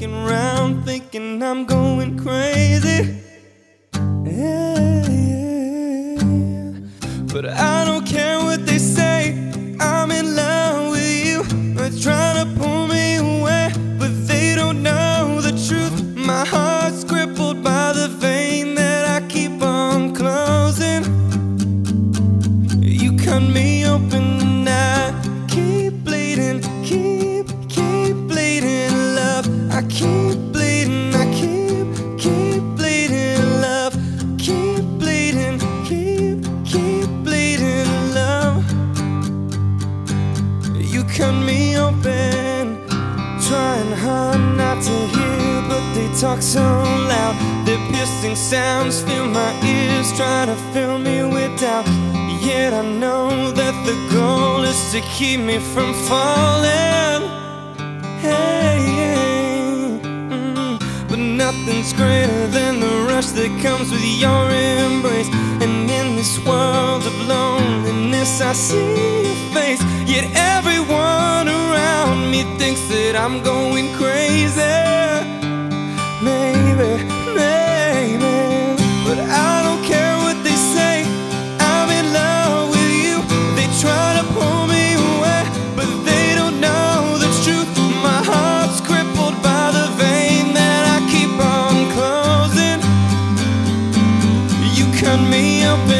looking around, thinking I'm going crazy. Yeah, yeah. But I trying hard not to hear, but they talk so loud. Their piercing sounds fill my ears, trying to fill me with doubt. Yet I know that the goal is to keep me from falling. Hey, hey, mm, but nothing's greater than the rush that comes with your embrace. And in this world of loneliness, I see your face. Yet everyone that I'm going crazy. Maybe, maybe, but I don't care what they say. I'm in love with you. They try to pull me away, but they don't know the truth. My heart's crippled by the vein that I keep on closing. You cut me open.